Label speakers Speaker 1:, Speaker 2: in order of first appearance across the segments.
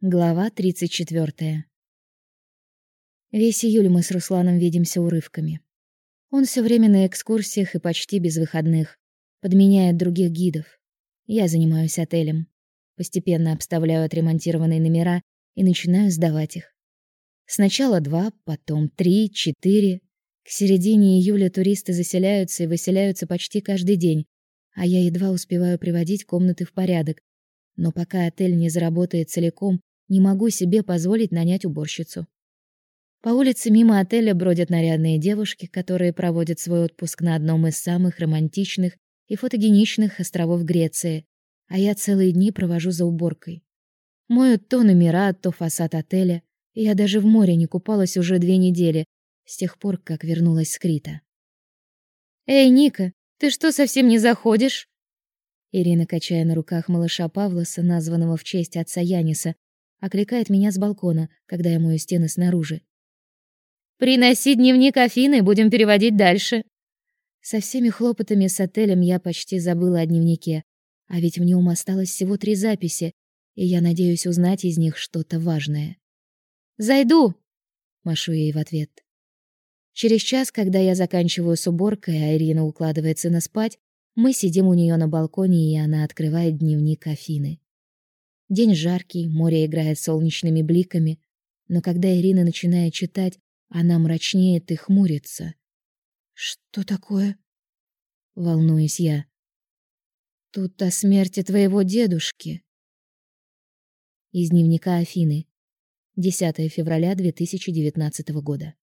Speaker 1: Глава 34. Весь июль мы с Русланом видимся урывками. Он все время на экскурсиях и почти без выходных, подменяет других гидов. Я занимаюсь отелем. Постепенно обставляю отремонтированные номера и начинаю сдавать их. Сначала два, потом три, четыре. К середине июля туристы заселяются и выселяются почти каждый день, а я едва успеваю приводить комнаты в порядок. Но пока отель не заработает целиком, не могу себе позволить нанять уборщицу. По улице мимо отеля бродят нарядные девушки, которые проводят свой отпуск на одном из самых романтичных и фотогеничных островов Греции, а я целые дни провожу за уборкой. Моют то номера, то фасад отеля. Я даже в море не купалась уже две недели, с тех пор, как вернулась с Крита. «Эй, Ника, ты что, совсем не заходишь?» Ирина, качая на руках малыша Павлоса, названного в честь отца Яниса, окликает меня с балкона, когда я мою стены снаружи. «Приноси дневник Афины, будем переводить дальше». Со всеми хлопотами с отелем я почти забыла о дневнике, а ведь в нем осталось всего три записи, и я надеюсь узнать из них что-то важное. «Зайду!» — машу ей в ответ. Через час, когда я заканчиваю с уборкой, а Ирина укладывает сына спать, мы сидим у нее на балконе, и она открывает дневник Афины. День жаркий, море играет солнечными бликами, но когда Ирина начинает читать, она мрачнеет и хмурится. Что такое? волнуюсь я. Тут о смерти твоего дедушки. Из дневника Афины. 10 февраля 2019 года.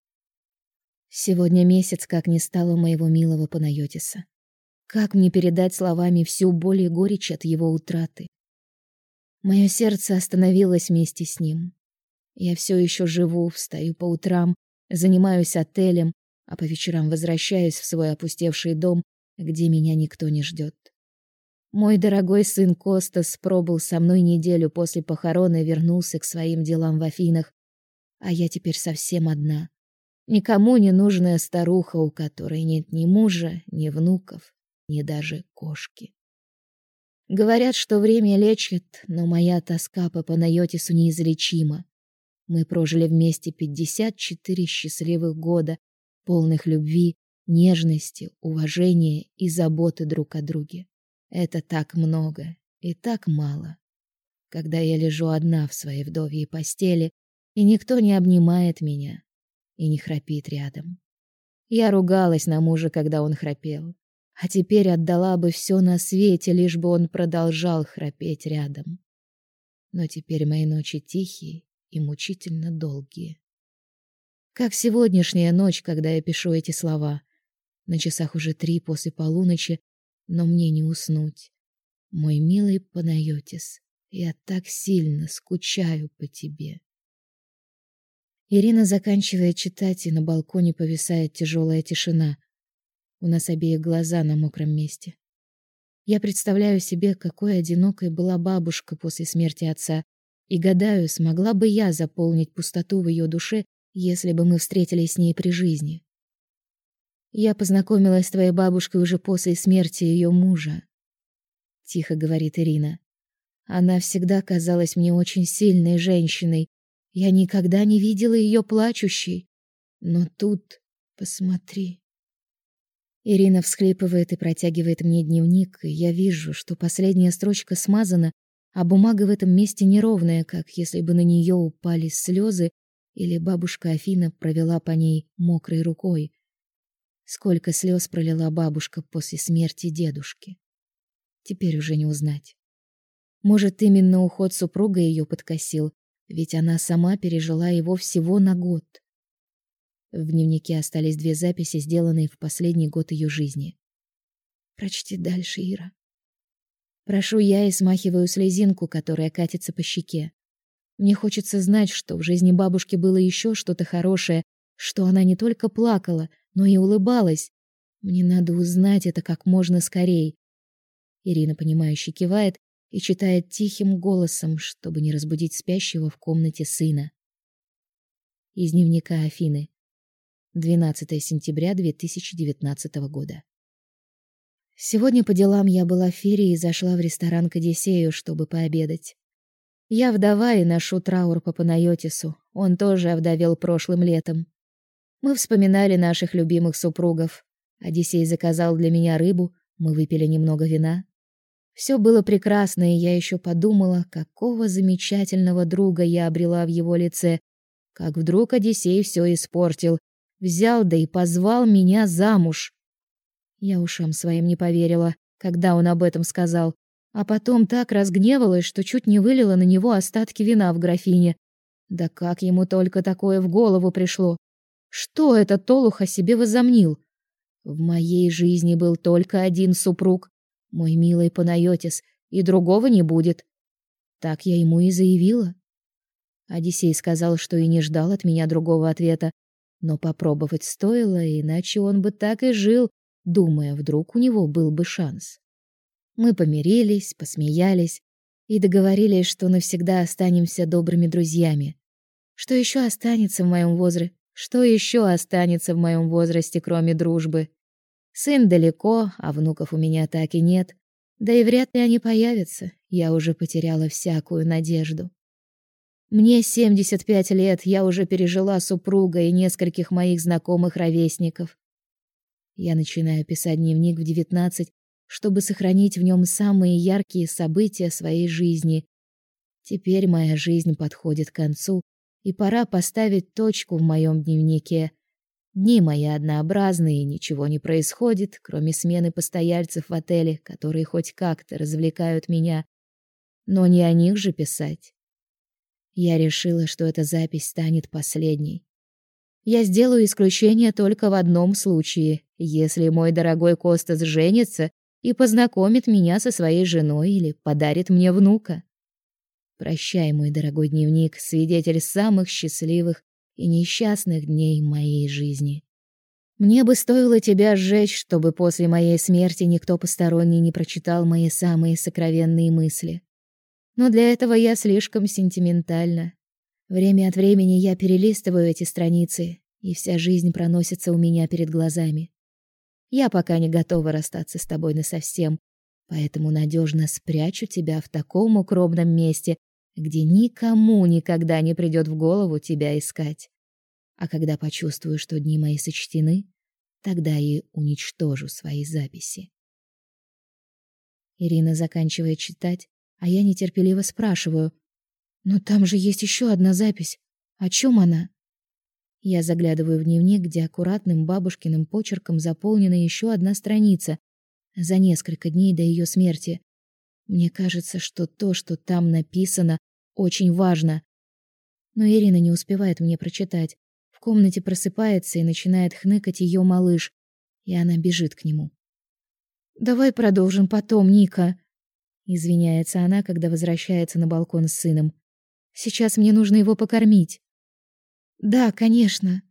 Speaker 1: Сегодня месяц, как не стало моего милого Панайотиса. Как мне передать словами всю боль и горечь от его утраты? Мое сердце остановилось вместе с ним. Я все еще живу, встаю по утрам, занимаюсь отелем, а по вечерам возвращаюсь в свой опустевший дом, где меня никто не ждет. Мой дорогой сын Костас пробыл со мной неделю после похорон и вернулся к своим делам в Афинах, а я теперь совсем одна. Никому не нужная старуха, у которой нет ни мужа, ни внуков, ни даже кошки. Говорят, что время лечит, но моя тоска по Панайотису неизлечима. Мы прожили вместе 54 счастливых года, полных любви, нежности, уважения и заботы друг о друге. Это так много и так мало. Когда я лежу одна в своей вдовьей постели, и никто не обнимает меня и не храпит рядом. Я ругалась на мужа, когда он храпел а теперь отдала бы все на свете, лишь бы он продолжал храпеть рядом. Но теперь мои ночи тихие и мучительно долгие. Как сегодняшняя ночь, когда я пишу эти слова. На часах уже три после полуночи, но мне не уснуть. Мой милый Панайотис, я так сильно скучаю по тебе. Ирина заканчивает читать, и на балконе повисает тяжелая тишина. У нас обеих глаза на мокром месте. Я представляю себе, какой одинокой была бабушка после смерти отца, и гадаю, смогла бы я заполнить пустоту в ее душе, если бы мы встретились с ней при жизни. Я познакомилась с твоей бабушкой уже после смерти ее мужа, тихо говорит Ирина. Она всегда казалась мне очень сильной женщиной. Я никогда не видела ее плачущей. Но тут, посмотри, Ирина всхлипывает и протягивает мне дневник, и я вижу, что последняя строчка смазана, а бумага в этом месте неровная, как если бы на нее упали слезы или бабушка Афина провела по ней мокрой рукой. Сколько слез пролила бабушка после смерти дедушки. Теперь уже не узнать. Может, именно уход супруга ее подкосил, ведь она сама пережила его всего на год. В дневнике остались две записи, сделанные в последний год ее жизни. Прочти дальше, Ира. Прошу я и смахиваю слезинку, которая катится по щеке. Мне хочется знать, что в жизни бабушки было еще что-то хорошее, что она не только плакала, но и улыбалась. Мне надо узнать это как можно скорее. Ирина понимающе кивает и читает тихим голосом, чтобы не разбудить спящего в комнате сына. Из дневника Афины. 12 сентября 2019 года. Сегодня по делам я была в Фире и зашла в ресторан к Одиссею, чтобы пообедать. Я вдова и ношу траур по Панайотису. Он тоже овдовел прошлым летом. Мы вспоминали наших любимых супругов. Одиссей заказал для меня рыбу, мы выпили немного вина. Все было прекрасно, и я еще подумала, какого замечательного друга я обрела в его лице. Как вдруг Одиссей все испортил, взял да и позвал меня замуж. Я ушам своим не поверила, когда он об этом сказал. А потом так разгневалась, что чуть не вылила на него остатки вина в графине. Да как ему только такое в голову пришло? Что этот Толух о себе возомнил? В моей жизни был только один супруг, мой милый Панайотис, и другого не будет. Так я ему и заявила. Одиссей сказал, что и не ждал от меня другого ответа, но попробовать стоило, иначе он бы так и жил, думая, вдруг у него был бы шанс. Мы помирились, посмеялись и договорились, что навсегда останемся добрыми друзьями. Что еще останется в моем возрасте? Что еще останется в моем возрасте, кроме дружбы? Сын далеко, а внуков у меня так и нет. Да и вряд ли они появятся. Я уже потеряла всякую надежду. Мне 75 лет, я уже пережила супруга и нескольких моих знакомых ровесников. Я начинаю писать дневник в 19 чтобы сохранить в нем самые яркие события своей жизни. Теперь моя жизнь подходит к концу, и пора поставить точку в моем дневнике. Дни мои однообразные, ничего не происходит, кроме смены постояльцев в отеле, которые хоть как-то развлекают меня. Но не о них же писать. Я решила, что эта запись станет последней. Я сделаю исключение только в одном случае, если мой дорогой Костас женится и познакомит меня со своей женой или подарит мне внука. Прощай, мой дорогой дневник, свидетель самых счастливых и несчастных дней моей жизни. Мне бы стоило тебя сжечь, чтобы после моей смерти никто посторонний не прочитал мои самые сокровенные мысли. Но для этого я слишком сентиментальна. Время от времени я перелистываю эти страницы, и вся жизнь проносится у меня перед глазами. Я пока не готова расстаться с тобой насовсем, поэтому надежно спрячу тебя в таком укромном месте, где никому никогда не придет в голову тебя искать. А когда почувствую, что дни мои сочтены, тогда и уничтожу свои записи. Ирина заканчивает читать, а я нетерпеливо спрашиваю: "Но там же есть еще одна запись. О чем она?" Я заглядываю в дневник, где аккуратным бабушкиным почерком заполнена еще одна страница за несколько дней до ее смерти. Мне кажется, что то, что там написано, очень важно. Но Ирина не успевает мне прочитать. В комнате просыпается и начинает хныкать ее малыш, и она бежит к нему. Давай продолжим потом, Ника, извиняется она, когда возвращается на балкон с сыном. Сейчас мне нужно его покормить. Да, конечно.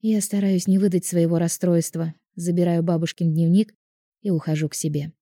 Speaker 1: Я стараюсь не выдать своего расстройства, забираю бабушкин дневник и ухожу к себе.